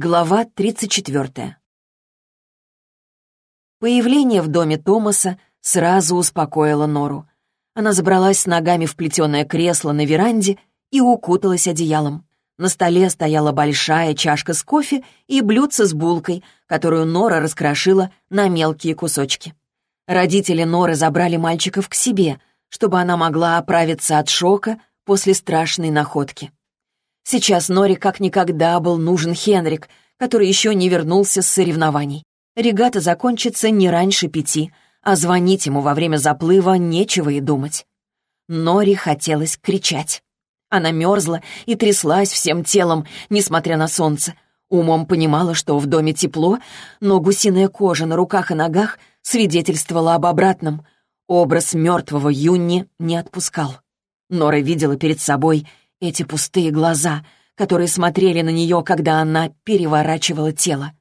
Глава 34. Появление в доме Томаса сразу успокоило Нору. Она забралась с ногами в плетеное кресло на веранде и укуталась одеялом. На столе стояла большая чашка с кофе и блюдце с булкой, которую Нора раскрошила на мелкие кусочки. Родители Норы забрали мальчиков к себе, чтобы она могла оправиться от шока после страшной находки. Сейчас Норе как никогда был нужен Хенрик, который еще не вернулся с соревнований. Регата закончится не раньше пяти, а звонить ему во время заплыва нечего и думать. Норе хотелось кричать. Она мерзла и тряслась всем телом, несмотря на солнце. Умом понимала, что в доме тепло, но гусиная кожа на руках и ногах свидетельствовала об обратном. Образ мертвого Юнни не отпускал. Нора видела перед собой эти пустые глаза, которые смотрели на нее, когда она переворачивала тело.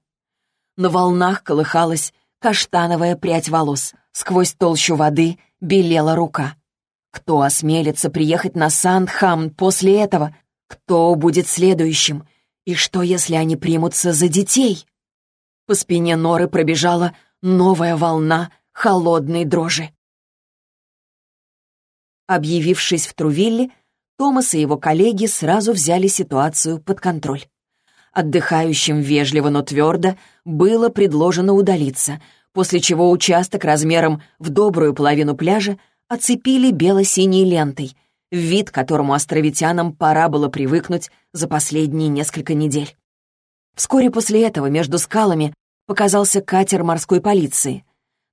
На волнах колыхалась каштановая прядь волос. Сквозь толщу воды белела рука. Кто осмелится приехать на Сандхамн после этого? Кто будет следующим? И что, если они примутся за детей? По спине Норы пробежала новая волна холодной дрожи. Объявившись в Трувилле, Томас и его коллеги сразу взяли ситуацию под контроль. Отдыхающим вежливо, но твердо было предложено удалиться, после чего участок размером в добрую половину пляжа оцепили бело-синей лентой, вид которому островитянам пора было привыкнуть за последние несколько недель. Вскоре после этого между скалами показался катер морской полиции.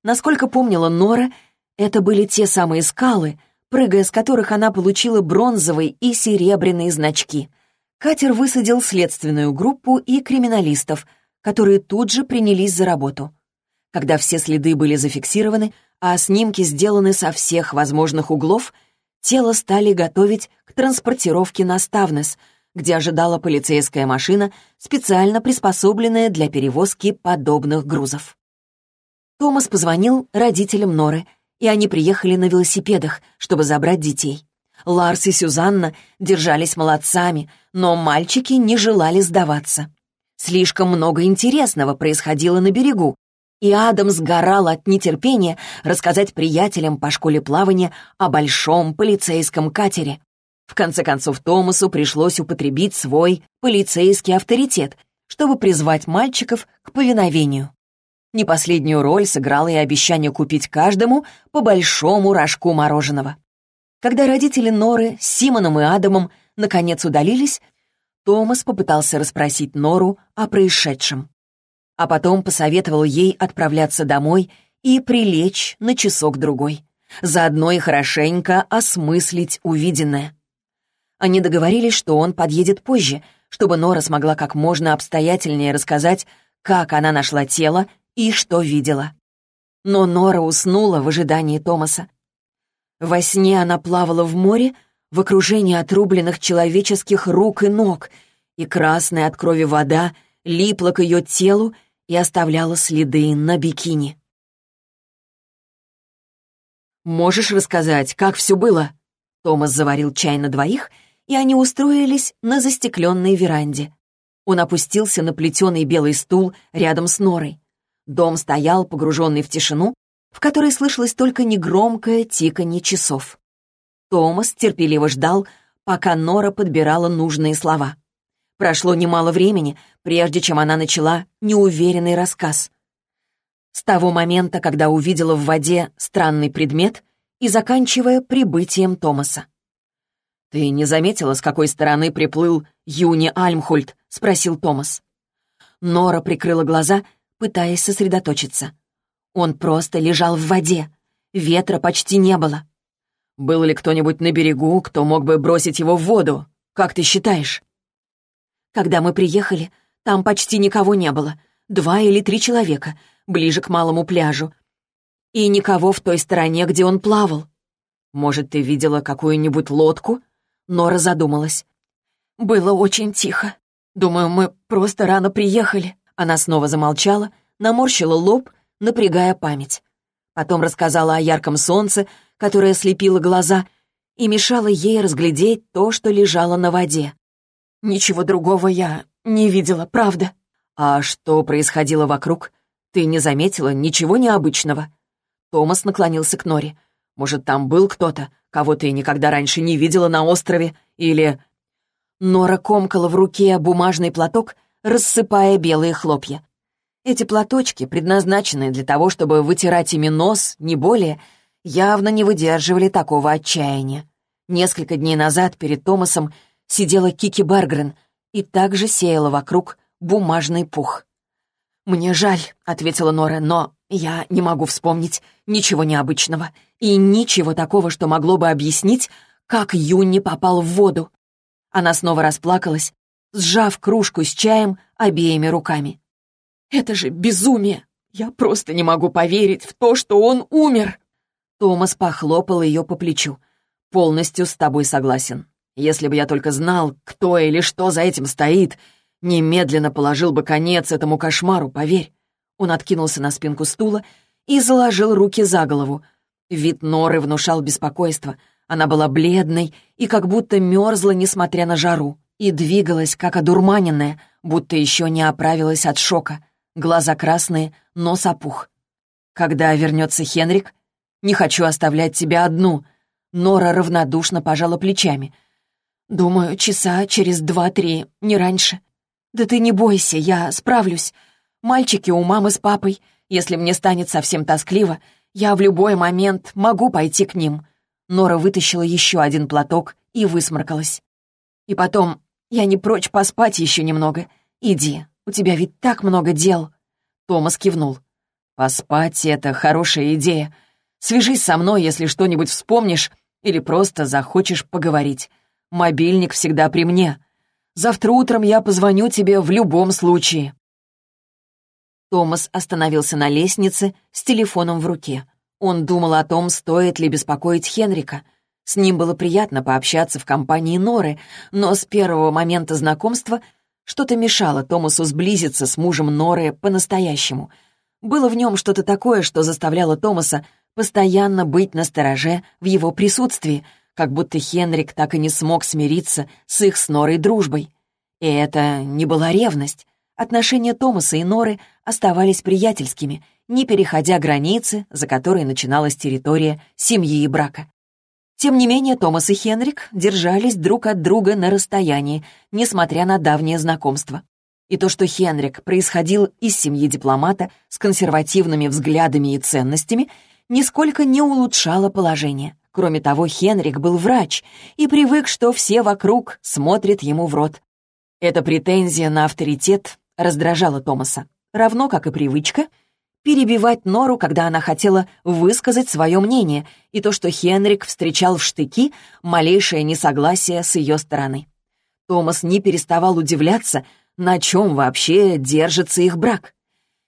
Насколько помнила Нора, это были те самые скалы, прыгая с которых она получила бронзовые и серебряные значки. Катер высадил следственную группу и криминалистов, которые тут же принялись за работу. Когда все следы были зафиксированы, а снимки сделаны со всех возможных углов, тело стали готовить к транспортировке на Ставнес, где ожидала полицейская машина, специально приспособленная для перевозки подобных грузов. Томас позвонил родителям Норы и они приехали на велосипедах, чтобы забрать детей. Ларс и Сюзанна держались молодцами, но мальчики не желали сдаваться. Слишком много интересного происходило на берегу, и Адам сгорал от нетерпения рассказать приятелям по школе плавания о большом полицейском катере. В конце концов, Томасу пришлось употребить свой полицейский авторитет, чтобы призвать мальчиков к повиновению. Не последнюю роль сыграло и обещание купить каждому по большому рожку мороженого. Когда родители Норы с Симоном и Адамом наконец удалились, Томас попытался расспросить Нору о происшедшем. А потом посоветовал ей отправляться домой и прилечь на часок-другой. Заодно и хорошенько осмыслить увиденное. Они договорились, что он подъедет позже, чтобы Нора смогла как можно обстоятельнее рассказать, как она нашла тело и что видела. Но Нора уснула в ожидании Томаса. Во сне она плавала в море в окружении отрубленных человеческих рук и ног, и красная от крови вода липла к ее телу и оставляла следы на бикини. «Можешь рассказать, как все было?» Томас заварил чай на двоих, и они устроились на застекленной веранде. Он опустился на плетеный белый стул рядом с Норой. Дом стоял, погруженный в тишину, в которой слышалось только негромкое тиканье часов. Томас терпеливо ждал, пока Нора подбирала нужные слова. Прошло немало времени, прежде чем она начала неуверенный рассказ. С того момента, когда увидела в воде странный предмет и заканчивая прибытием Томаса. «Ты не заметила, с какой стороны приплыл Юни Альмхульт?» — спросил Томас. Нора прикрыла глаза пытаясь сосредоточиться. Он просто лежал в воде. Ветра почти не было. Был ли кто-нибудь на берегу, кто мог бы бросить его в воду? Как ты считаешь? Когда мы приехали, там почти никого не было. Два или три человека, ближе к малому пляжу. И никого в той стороне, где он плавал. Может, ты видела какую-нибудь лодку? Нора задумалась. Было очень тихо. Думаю, мы просто рано приехали. Она снова замолчала, наморщила лоб, напрягая память. Потом рассказала о ярком солнце, которое слепило глаза и мешало ей разглядеть то, что лежало на воде. «Ничего другого я не видела, правда». «А что происходило вокруг? Ты не заметила ничего необычного?» Томас наклонился к Норе. «Может, там был кто-то, кого ты никогда раньше не видела на острове? Или...» Нора комкала в руке бумажный платок, рассыпая белые хлопья. Эти платочки, предназначенные для того, чтобы вытирать ими нос, не более, явно не выдерживали такого отчаяния. Несколько дней назад перед Томасом сидела Кики Баргрен и также сеяла вокруг бумажный пух. «Мне жаль», — ответила Нора, — «но я не могу вспомнить ничего необычного и ничего такого, что могло бы объяснить, как Юнни попал в воду». Она снова расплакалась, сжав кружку с чаем обеими руками. «Это же безумие! Я просто не могу поверить в то, что он умер!» Томас похлопал ее по плечу. «Полностью с тобой согласен. Если бы я только знал, кто или что за этим стоит, немедленно положил бы конец этому кошмару, поверь». Он откинулся на спинку стула и заложил руки за голову. Вид Норы внушал беспокойство. Она была бледной и как будто мерзла, несмотря на жару, и двигалась, как одурманенная, будто еще не оправилась от шока. Глаза красные, нос опух. «Когда вернется Хенрик? Не хочу оставлять тебя одну». Нора равнодушно пожала плечами. «Думаю, часа через два-три, не раньше». «Да ты не бойся, я справлюсь. Мальчики у мамы с папой. Если мне станет совсем тоскливо, я в любой момент могу пойти к ним». Нора вытащила еще один платок и высморкалась. «И потом, я не прочь поспать еще немного. Иди, у тебя ведь так много дел». Томас кивнул. «Поспать — это хорошая идея. Свяжись со мной, если что-нибудь вспомнишь или просто захочешь поговорить. Мобильник всегда при мне. Завтра утром я позвоню тебе в любом случае». Томас остановился на лестнице с телефоном в руке. Он думал о том, стоит ли беспокоить Хенрика. С ним было приятно пообщаться в компании Норы, но с первого момента знакомства что-то мешало Томасу сблизиться с мужем Норы по-настоящему. Было в нем что-то такое, что заставляло Томаса постоянно быть настороже в его присутствии, как будто Хенрик так и не смог смириться с их с Норой дружбой. И это не была ревность. Отношения Томаса и Норы оставались приятельскими, не переходя границы, за которой начиналась территория семьи и брака. Тем не менее, Томас и Хенрик держались друг от друга на расстоянии, несмотря на давнее знакомство. И то, что Хенрик происходил из семьи дипломата с консервативными взглядами и ценностями, нисколько не улучшало положение. Кроме того, Хенрик был врач и привык, что все вокруг смотрят ему в рот. Эта претензия на авторитет раздражала Томаса, равно как и привычка перебивать Нору, когда она хотела высказать свое мнение, и то, что Хенрик встречал в штыки малейшее несогласие с ее стороны. Томас не переставал удивляться, на чем вообще держится их брак.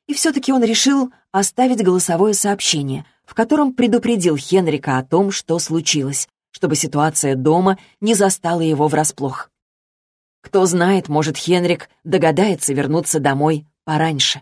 И все-таки он решил оставить голосовое сообщение, в котором предупредил Хенрика о том, что случилось, чтобы ситуация дома не застала его врасплох. Кто знает, может, Хенрик догадается вернуться домой пораньше.